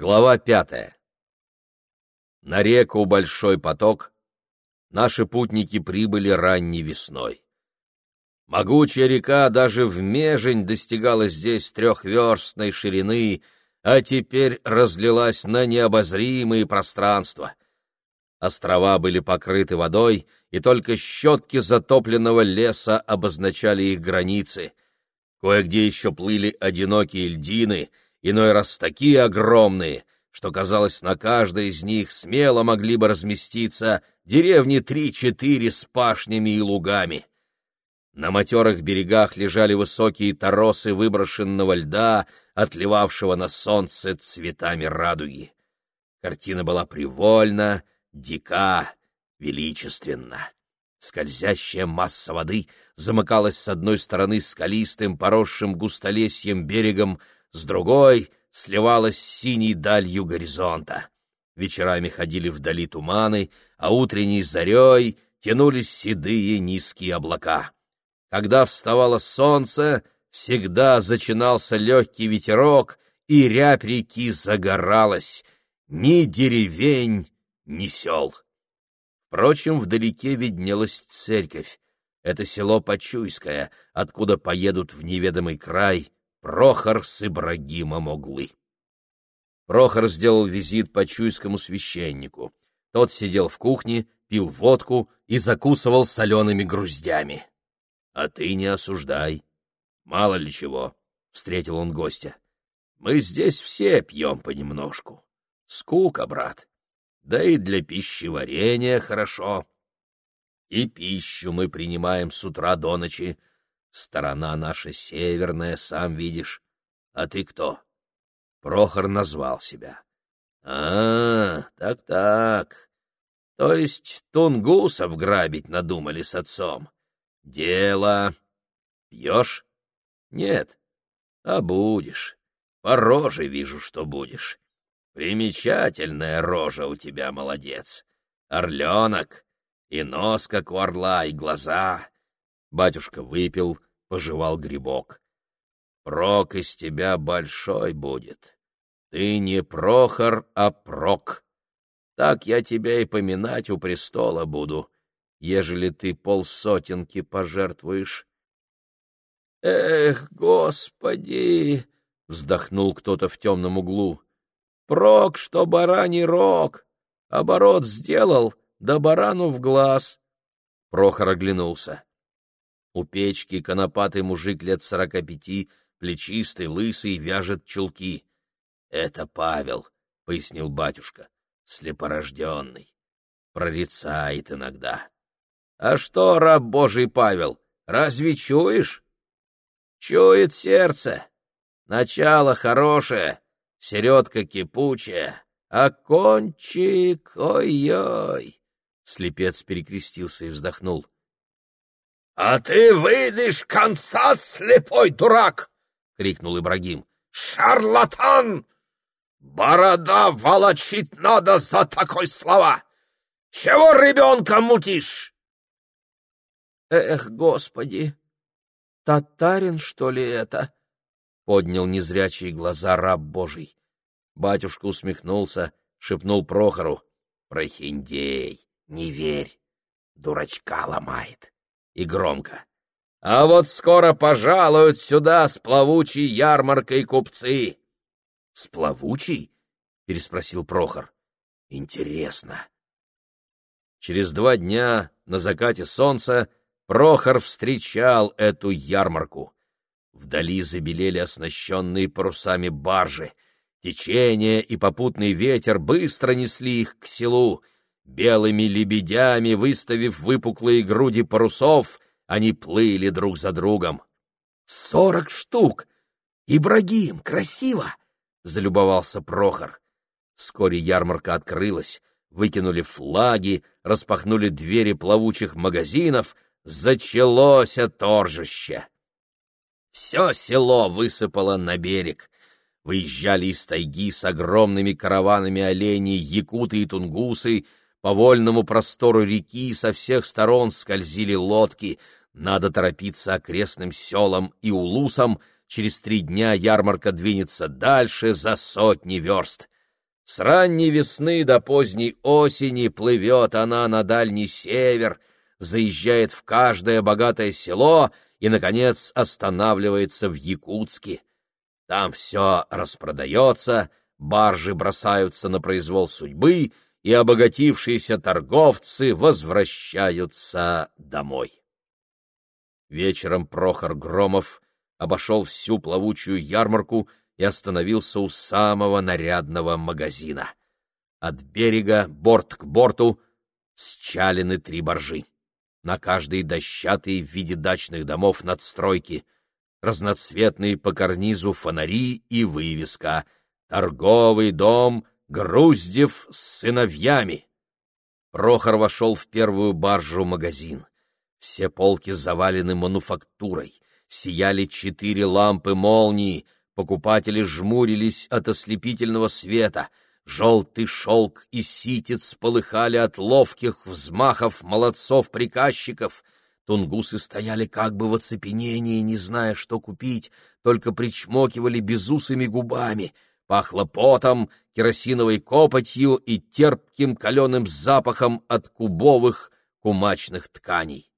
Глава пятая. На реку Большой поток наши путники прибыли ранней весной. Могучая река даже в межень достигала здесь трехверстной ширины, а теперь разлилась на необозримые пространства. Острова были покрыты водой, и только щетки затопленного леса обозначали их границы. Кое-где еще плыли одинокие льдины, иной раз такие огромные, что, казалось, на каждой из них смело могли бы разместиться деревни три-четыре с пашнями и лугами. На матерых берегах лежали высокие торосы выброшенного льда, отливавшего на солнце цветами радуги. Картина была привольна, дика, величественна. Скользящая масса воды замыкалась с одной стороны скалистым, поросшим густолесьем берегом, с другой сливалась с синей далью горизонта. Вечерами ходили вдали туманы, а утренней зарей тянулись седые низкие облака. Когда вставало солнце, всегда зачинался легкий ветерок, и рябь реки загоралась. Ни деревень, ни сел. Впрочем, вдалеке виднелась церковь. Это село Почуйское, откуда поедут в неведомый край Прохор с Ибрагимом Оглы. Прохор сделал визит почуйскому священнику. Тот сидел в кухне, пил водку и закусывал солеными груздями. — А ты не осуждай. Мало ли чего, — встретил он гостя. — Мы здесь все пьем понемножку. Скука, брат. Да и для пищеварения хорошо. И пищу мы принимаем с утра до ночи, — Сторона наша северная, сам видишь. А ты кто? Прохор назвал себя. А, так-так. То есть тунгусов грабить надумали с отцом. Дело. Пьешь? Нет. А будешь. По роже вижу, что будешь. Примечательная рожа у тебя, молодец. Орленок. И нос, как у орла, и глаза. Батюшка выпил, пожевал грибок. Прок из тебя большой будет. Ты не Прохор, а Прок. Так я тебя и поминать у престола буду, ежели ты полсотенки пожертвуешь. — Эх, господи! — вздохнул кто-то в темном углу. — Прок, что бараний рог! Оборот сделал, да барану в глаз. Прохор оглянулся. У печки конопатый мужик лет сорока пяти, плечистый, лысый, вяжет чулки. — Это Павел, — пояснил батюшка, — слепорожденный. Прорицает иногда. — А что, раб Божий Павел, разве чуешь? — Чует сердце. Начало хорошее, середка кипучая, а кончик, ой-ой. Слепец перекрестился и вздохнул. — «А ты выйдешь конца, слепой дурак!» — крикнул Ибрагим. «Шарлатан! Борода волочить надо за такой слова! Чего ребенка мутишь?» «Эх, господи! Татарин, что ли, это?» — поднял незрячие глаза раб Божий. Батюшка усмехнулся, шепнул Прохору. «Прохиндей, не верь, дурачка ломает» и громко. «А вот скоро пожалуют сюда с плавучей ярмаркой купцы!» «С плавучей?» — переспросил Прохор. «Интересно». Через два дня на закате солнца Прохор встречал эту ярмарку. Вдали забелели оснащенные парусами баржи. Течение и попутный ветер быстро несли их к селу. Белыми лебедями, выставив выпуклые груди парусов, они плыли друг за другом. «Сорок штук! Ибрагим, красиво!» — залюбовался Прохор. Вскоре ярмарка открылась, выкинули флаги, распахнули двери плавучих магазинов, зачалось торжище. Все село высыпало на берег. Выезжали из тайги с огромными караванами оленей якуты и тунгусы, по вольному простору реки со всех сторон скользили лодки. Надо торопиться окрестным селам и улусам. Через три дня ярмарка двинется дальше за сотни верст. С ранней весны до поздней осени плывет она на дальний север, заезжает в каждое богатое село и, наконец, останавливается в Якутске. Там все распродается, баржи бросаются на произвол судьбы, и обогатившиеся торговцы возвращаются домой. Вечером Прохор Громов обошел всю плавучую ярмарку и остановился у самого нарядного магазина. От берега, борт к борту, счалены три боржи. На каждой дощатые в виде дачных домов надстройки, разноцветные по карнизу фонари и вывеска «Торговый дом Груздев с сыновьями». Прохор вошел в первую баржу магазин. Все полки завалены мануфактурой, сияли четыре лампы молнии — Покупатели жмурились от ослепительного света. Желтый шелк и ситец полыхали от ловких взмахов молодцов-приказчиков. Тунгусы стояли как бы в оцепенении, не зная, что купить, только причмокивали безусыми губами. Пахло потом, керосиновой копотью и терпким каленым запахом от кубовых кумачных тканей.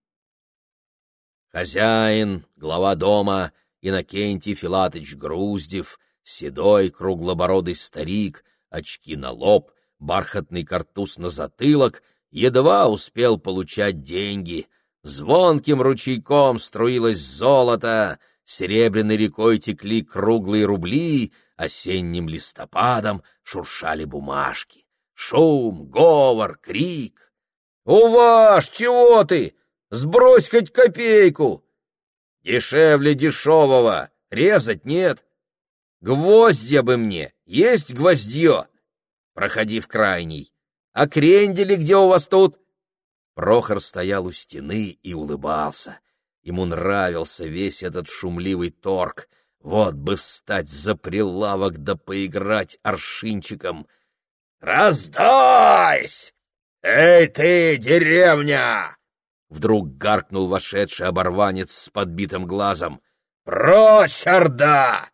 Хозяин, глава дома, Иннокентий Филатыч Груздев, седой круглобородый старик, очки на лоб, бархатный картуз на затылок, едва успел получать деньги. Звонким ручейком струилось золото, серебряной рекой текли круглые рубли, осенним листопадом шуршали бумажки. Шум, говор, крик. «Уваж, чего ты? Сбрось хоть копейку!» Дешевле дешевого, резать нет. Гвоздья бы мне, есть гвоздье. Проходи в крайний. А крендели где у вас тут? Прохор стоял у стены и улыбался. Ему нравился весь этот шумливый торг. Вот бы встать за прилавок да поиграть аршинчиком. «Раздайсь! Эй ты, деревня! Вдруг гаркнул вошедший оборванец с подбитым глазом. «Прочь, орда!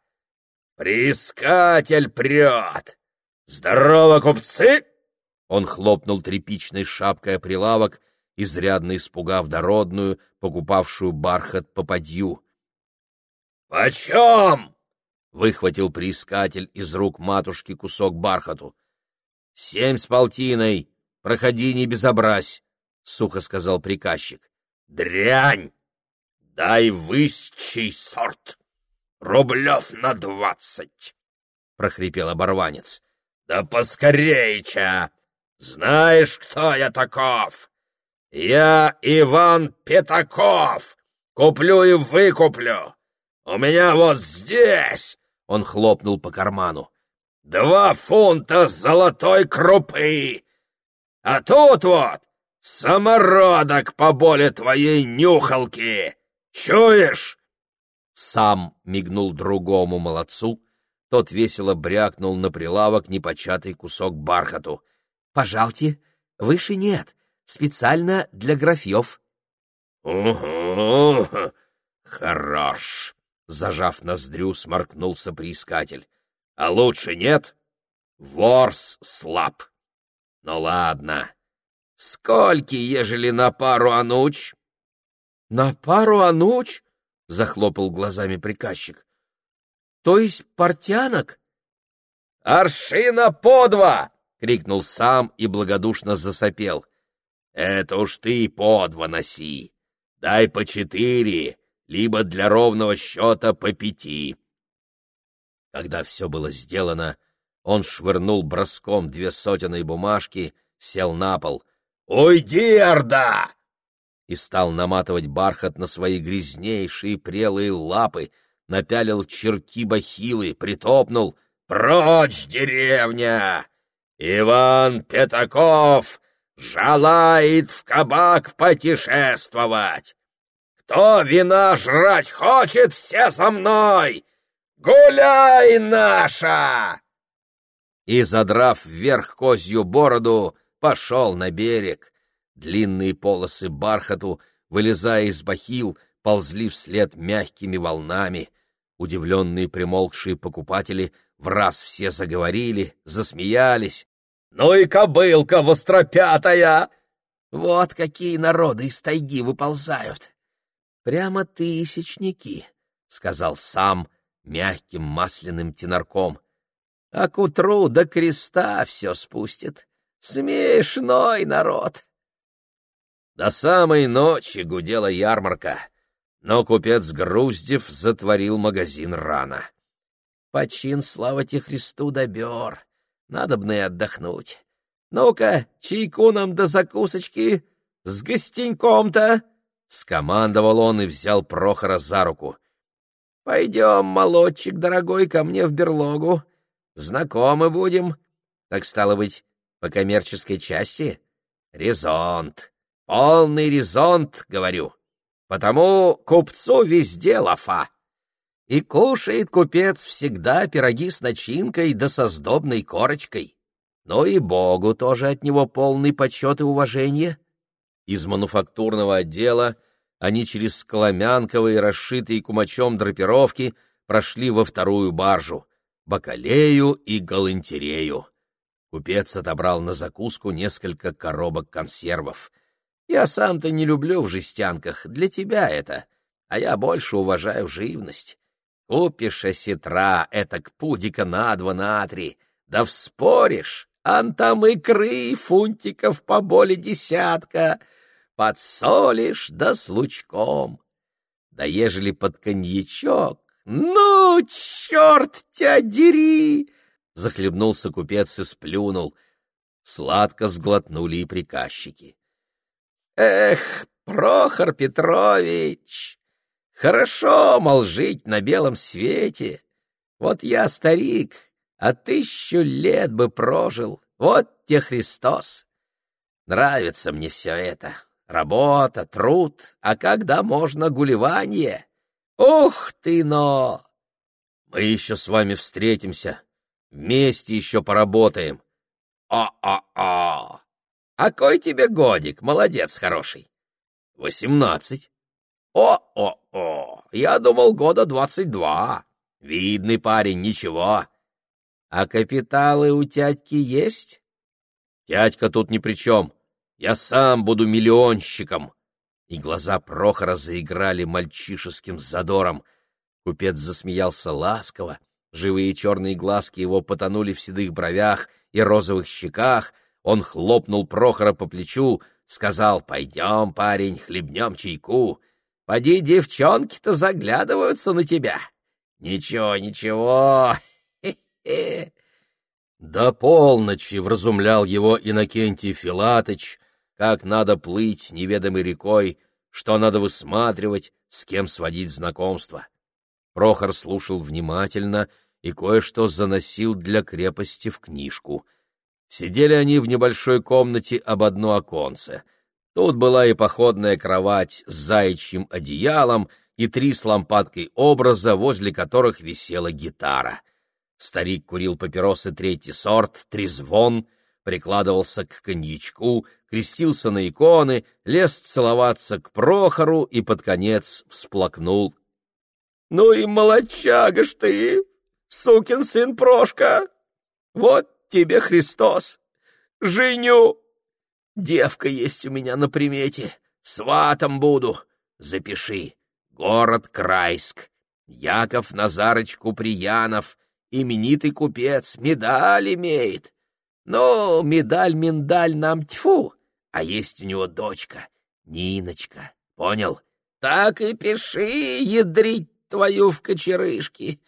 Приискатель прет! Здорово, купцы!» Он хлопнул тряпичной шапкой о прилавок, изрядно испугав дородную, покупавшую бархат попадью. «Почем?» — выхватил приискатель из рук матушки кусок бархату. «Семь с полтиной. Проходи, не безобразь сухо сказал приказчик. Дрянь! Дай высчий сорт. Рублев на двадцать, прохрипел оборванец. Да поскорейча! Знаешь, кто я таков? Я Иван Пятаков. Куплю и выкуплю. У меня вот здесь, он хлопнул по карману, два фунта золотой крупы. А тут вот «Самородок по боли твоей нюхалки! Чуешь?» Сам мигнул другому молодцу, тот весело брякнул на прилавок непочатый кусок бархату. «Пожалуйте, выше нет, специально для графьев». «Угу, хорош!» — зажав ноздрю, сморкнулся приискатель. «А лучше нет? Ворс слаб. Ну ладно, Скольки, ежели на пару ануч? — На пару ануч? — захлопал глазами приказчик. — То есть портянок? — Аршина по два! — крикнул сам и благодушно засопел. — Это уж ты по два носи. Дай по четыре, либо для ровного счета по пяти. Когда все было сделано, он швырнул броском две сотенные бумажки, сел на пол — «Уйди, Орда!» И стал наматывать бархат на свои грязнейшие прелые лапы, напялил черки бахилы, притопнул. «Прочь, деревня! Иван Пятаков желает в кабак путешествовать! Кто вина жрать хочет, все со мной! Гуляй, наша!» И, задрав вверх козью бороду, пошел на берег. Длинные полосы бархату, вылезая из бахил, ползли вслед мягкими волнами. Удивленные примолкшие покупатели в раз все заговорили, засмеялись. «Ну и кобылка востропятая!» Вот какие народы из тайги выползают. Прямо тысячники, — сказал сам мягким масляным тенорком. А к утру до креста все спустит. Смешной народ. До самой ночи гудела ярмарка, но купец Груздев затворил магазин рано. Почин, слава тебе Христу, добер. Надобно и отдохнуть. Ну-ка, чайку нам до закусочки с гостеньком-то!» — скомандовал он и взял Прохора за руку. «Пойдем, молодчик дорогой, ко мне в берлогу. Знакомы будем. Так, стало быть, по коммерческой части? Резонт. Полный резонт, говорю. Потому купцу везде лафа. И кушает купец всегда пироги с начинкой да со сдобной корочкой но и Богу тоже от него полный почет и уважение. Из мануфактурного отдела они через сколомянковые, расшитые кумачом драпировки, прошли во вторую баржу — бакалею и галантерею. Купец отобрал на закуску несколько коробок консервов. «Я сам-то не люблю в жестянках, для тебя это, а я больше уважаю живность. Купишь осетра, этак пудика на два, на три, да вспоришь, ан там икры фунтиков по боли десятка, подсолишь да с лучком. Да ежели под коньячок, ну, черт тебя дери! Захлебнулся купец и сплюнул. Сладко сглотнули и приказчики. Эх, Прохор Петрович, хорошо, мол, жить на белом свете. Вот я старик, а тысячу лет бы прожил. Вот те Христос. Нравится мне все это. Работа, труд, а когда можно гулевание? Ух ты, но! Мы еще с вами встретимся. Вместе еще поработаем. О-о-о! А кой тебе годик, молодец хороший? Восемнадцать. О-о-о! Я думал, года двадцать два. Видный парень, ничего. А капиталы у тядьки есть? Тядька тут ни при чем. Я сам буду миллионщиком. И глаза Прохора заиграли мальчишеским задором. Купец засмеялся ласково. Живые черные глазки его потонули в седых бровях и розовых щеках. Он хлопнул Прохора по плечу, сказал, «Пойдем, парень, хлебнем чайку. Поди, девчонки-то заглядываются на тебя». «Ничего, ничего, До полночи вразумлял его Иннокентий Филатыч, как надо плыть неведомой рекой, что надо высматривать, с кем сводить знакомство. Прохор слушал внимательно и кое-что заносил для крепости в книжку. Сидели они в небольшой комнате об одно оконце. Тут была и походная кровать с заячьим одеялом, и три с лампадкой образа, возле которых висела гитара. Старик курил папиросы третий сорт, трезвон, прикладывался к коньячку, крестился на иконы, лез целоваться к Прохору и под конец всплакнул. — Ну и молодчага ж ты, сукин сын Прошка! Вот тебе Христос! Женю! Девка есть у меня на примете, сватом буду. Запиши. Город Крайск. Яков Назарыч Куприянов — именитый купец, медаль имеет. Но медаль-миндаль нам тьфу, а есть у него дочка, Ниночка, понял? Так и пиши, ядрить твою в кочерышки.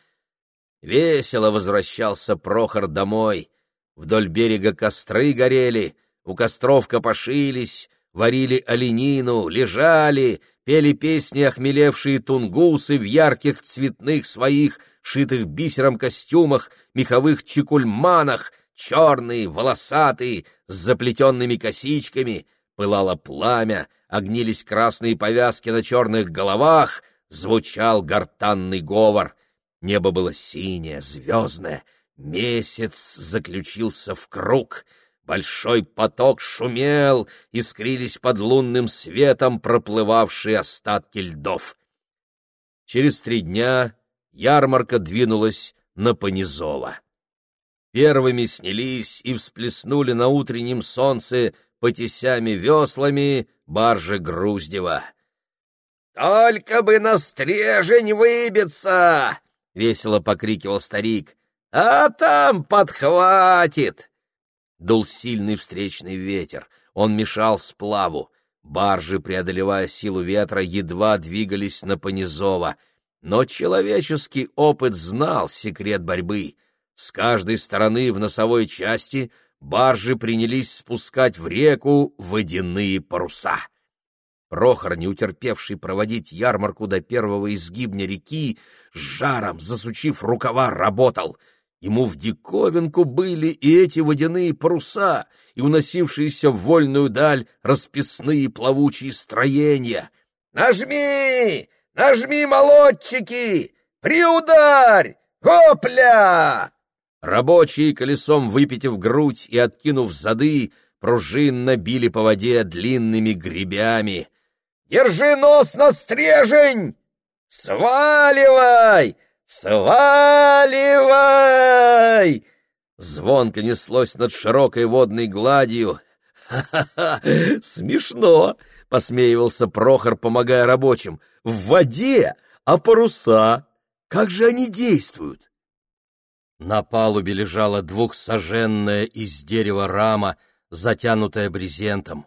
Весело возвращался Прохор домой. Вдоль берега костры горели, у костров копошились, варили оленину, лежали, пели песни охмелевшие тунгусы в ярких цветных своих шитых бисером костюмах, меховых чекульманах, черные, волосатые, с заплетенными косичками, пылало пламя, огнились красные повязки на черных головах, звучал гортанный говор. Небо было синее, звездное, месяц заключился в круг — Большой поток шумел, искрились под лунным светом проплывавшие остатки льдов. Через три дня ярмарка двинулась на Понизово. Первыми снялись и всплеснули на утреннем солнце потесями веслами баржи Груздева. «Только бы на стрежень выбиться!» — весело покрикивал старик. «А там подхватит!» Дул сильный встречный ветер, он мешал сплаву. Баржи, преодолевая силу ветра, едва двигались на Понизово. Но человеческий опыт знал секрет борьбы. С каждой стороны в носовой части баржи принялись спускать в реку водяные паруса. Прохор, не утерпевший проводить ярмарку до первого изгибня реки, с жаром, засучив рукава, работал. Ему в диковинку были и эти водяные паруса, и уносившиеся в вольную даль расписные плавучие строения. «Нажми! Нажми, молодчики! Приударь! Гопля!» Рабочие, колесом выпитив грудь и откинув зады, пружинно били по воде длинными гребями. «Держи нос на стрежень! Сваливай! Сваливай!» Звонко неслось над широкой водной гладью. «Ха-ха-ха! Смешно!» — посмеивался Прохор, помогая рабочим. «В воде, а паруса? Как же они действуют?» На палубе лежала двухсоженная из дерева рама, затянутая брезентом.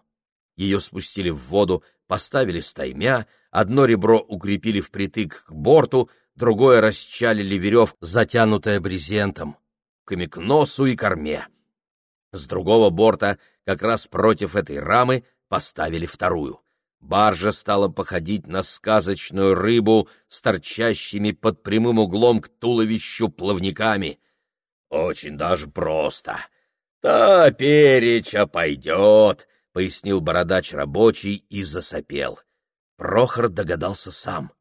Ее спустили в воду, поставили стаймя, одно ребро укрепили впритык к борту, другое расчалили верев, затянутое брезентом, к носу и корме. С другого борта, как раз против этой рамы, поставили вторую. Баржа стала походить на сказочную рыбу с торчащими под прямым углом к туловищу плавниками. Очень даже просто. «Та переча пойдет», — пояснил бородач рабочий и засопел. Прохор догадался сам.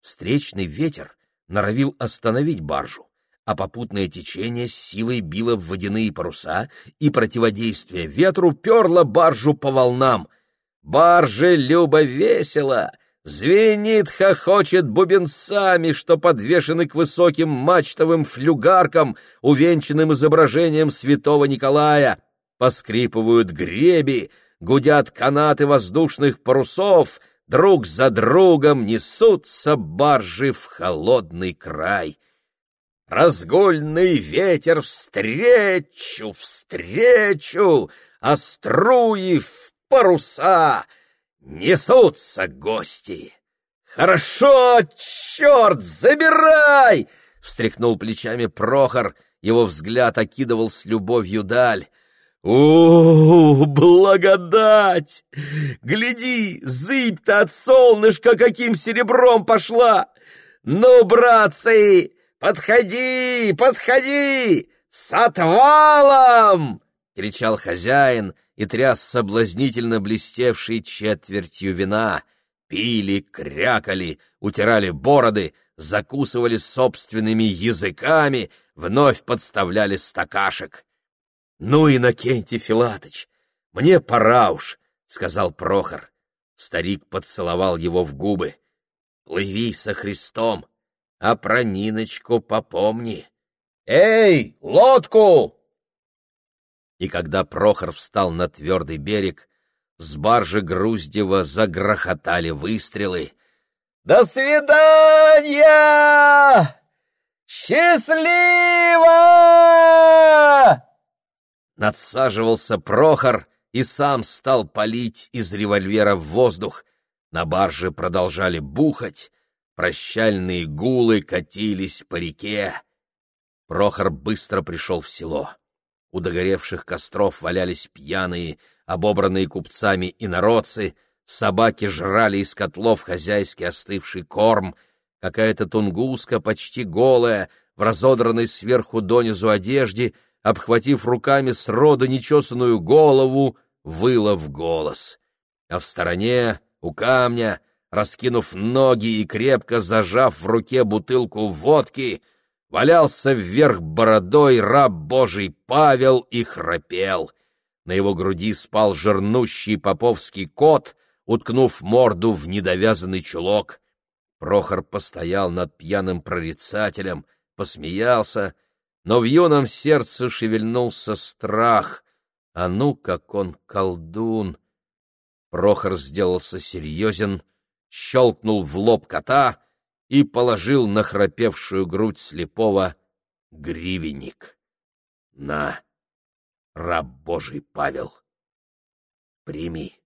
Встречный ветер норовил остановить баржу, а попутное течение с силой било в водяные паруса, и противодействие ветру перло баржу по волнам — Барже любо весело, звенит, хохочет бубенцами, что подвешены к высоким мачтовым флюгаркам, увенчанным изображением святого Николая. Поскрипывают греби, гудят канаты воздушных парусов, друг за другом несутся баржи в холодный край. Разгульный ветер встречу, встречу, а струи в паруса! Несутся гости! Хорошо, черт, забирай! Встряхнул плечами Прохор, его взгляд окидывал с любовью даль. «О, благодать! Гляди, зыбь-то от солнышка каким серебром пошла! Ну, братцы, подходи, подходи! С отвалом!» — кричал хозяин, и тряс соблазнительно блестевшей четвертью вина. Пили, крякали, утирали бороды, закусывали собственными языками, вновь подставляли стакашек. — Ну, Иннокентий Филатыч, мне пора уж, — сказал Прохор. Старик поцеловал его в губы. — Плыви со Христом, а про Ниночку попомни. — Эй, лодку! И когда Прохор встал на твердый берег, с баржи Груздева загрохотали выстрелы. «До свидания! Счастливо!» Надсаживался Прохор и сам стал палить из револьвера в воздух. На барже продолжали бухать, прощальные гулы катились по реке. Прохор быстро пришел в село. У догоревших костров валялись пьяные, обобранные купцами инородцы, собаки жрали из котлов хозяйский остывший корм, какая-то тунгуска, почти голая, в разодранной сверху донизу одежде, обхватив руками сроду нечесанную голову, выла в голос. А в стороне, у камня, раскинув ноги и крепко зажав в руке бутылку водки — валялся вверх бородой раб Божий Павел и храпел. На его груди спал жирнущий поповский кот, уткнув морду в недовязанный чулок. Прохор постоял над пьяным прорицателем, посмеялся, но в юном сердце шевельнулся страх. А ну, как он колдун! Прохор сделался серьезен, щелкнул в лоб кота и положил на храпевшую грудь слепого гривенник. На, раб Божий Павел, прими.